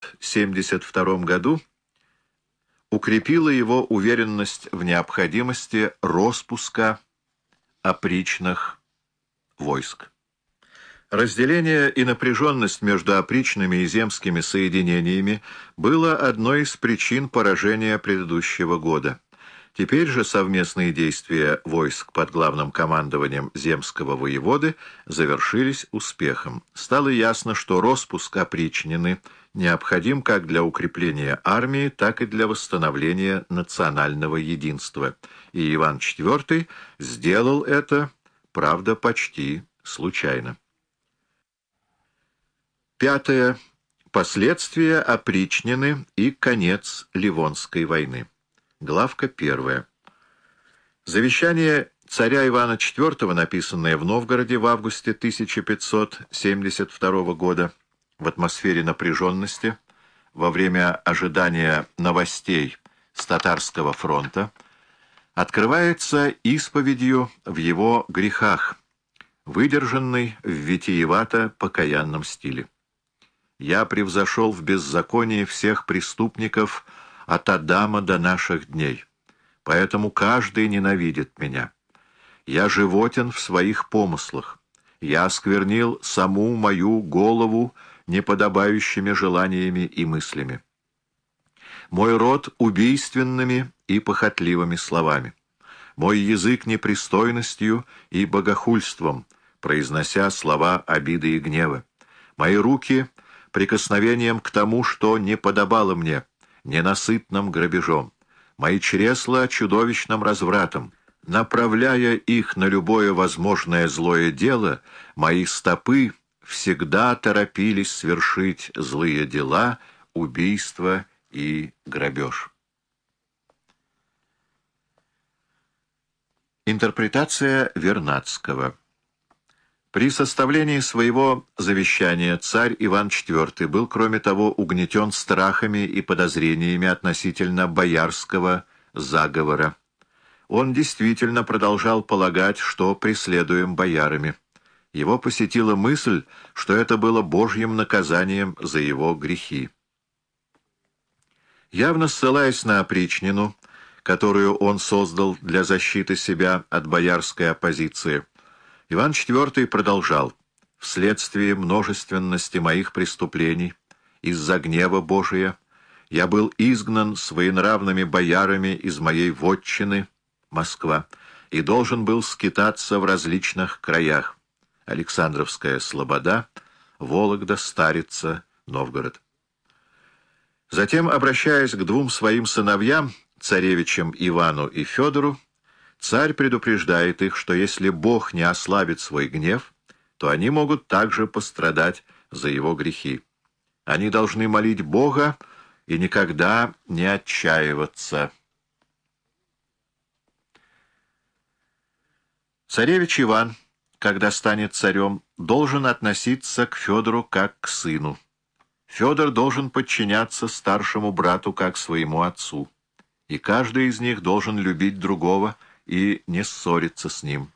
1972 году укрепила его уверенность в необходимости распуска опричных войск. Разделение и напряженность между опричными и земскими соединениями было одной из причин поражения предыдущего года. Теперь же совместные действия войск под главным командованием земского воеводы завершились успехом. Стало ясно, что распуск опричнины необходим как для укрепления армии, так и для восстановления национального единства. И Иван IV сделал это, правда, почти случайно. Пятое. Последствия опричнины и конец Ливонской войны. Главка первая. Завещание царя Ивана IV, написанное в Новгороде в августе 1572 года, в атмосфере напряженности, во время ожидания новостей с татарского фронта, открывается исповедью в его грехах, выдержанной в витиевато-покаянном стиле. «Я превзошел в беззаконии всех преступников от Адама до наших дней, поэтому каждый ненавидит меня. Я животен в своих помыслах, я осквернил саму мою голову неподобающими желаниями и мыслями. Мой род убийственными и похотливыми словами. Мой язык непристойностью и богохульством, произнося слова обиды и гнева. Мои руки прикосновением к тому, что не подобало мне, ненасытным грабежом. Мои чресла чудовищным развратом. Направляя их на любое возможное злое дело, мои стопы всегда торопились свершить злые дела, убийства и грабеж. Интерпретация Вернадского При составлении своего завещания царь Иван IV был, кроме того, угнетен страхами и подозрениями относительно боярского заговора. Он действительно продолжал полагать, что преследуем боярами его посетила мысль, что это было Божьим наказанием за его грехи. Явно ссылаясь на опричнину, которую он создал для защиты себя от боярской оппозиции, Иван IV продолжал, «Вследствие множественности моих преступлений, из-за гнева Божия, я был изгнан своенравными боярами из моей вотчины, Москва, и должен был скитаться в различных краях. Александровская Слобода, Вологда, Старица, Новгород. Затем, обращаясь к двум своим сыновьям, царевичам Ивану и Федору, царь предупреждает их, что если Бог не ослабит свой гнев, то они могут также пострадать за его грехи. Они должны молить Бога и никогда не отчаиваться. Царевич Иван когда станет царем, должен относиться к Федору как к сыну. Федор должен подчиняться старшему брату как своему отцу. И каждый из них должен любить другого и не ссориться с ним.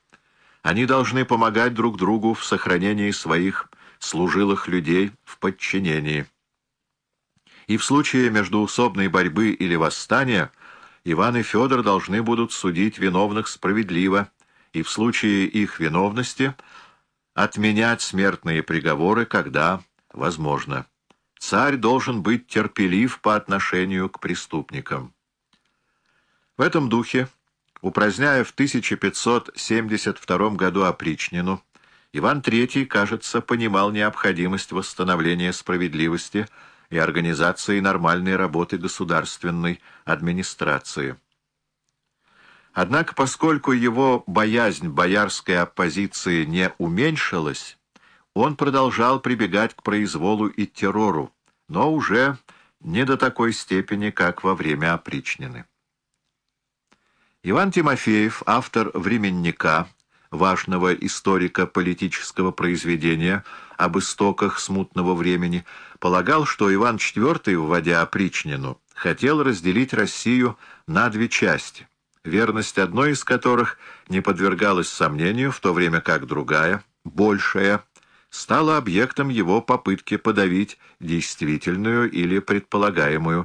Они должны помогать друг другу в сохранении своих служилых людей в подчинении. И в случае междуусобной борьбы или восстания Иван и Федор должны будут судить виновных справедливо, и в случае их виновности отменять смертные приговоры, когда возможно. Царь должен быть терпелив по отношению к преступникам. В этом духе, упраздняя в 1572 году опричнину, Иван III, кажется, понимал необходимость восстановления справедливости и организации нормальной работы государственной администрации. Однако, поскольку его боязнь боярской оппозиции не уменьшилась, он продолжал прибегать к произволу и террору, но уже не до такой степени, как во время опричнины. Иван Тимофеев, автор «Временника», важного историка политического произведения об истоках смутного времени, полагал, что Иван IV, вводя опричнину, хотел разделить Россию на две части — верность одной из которых не подвергалась сомнению, в то время как другая, большая, стало объектом его попытки подавить действительную или предполагаемую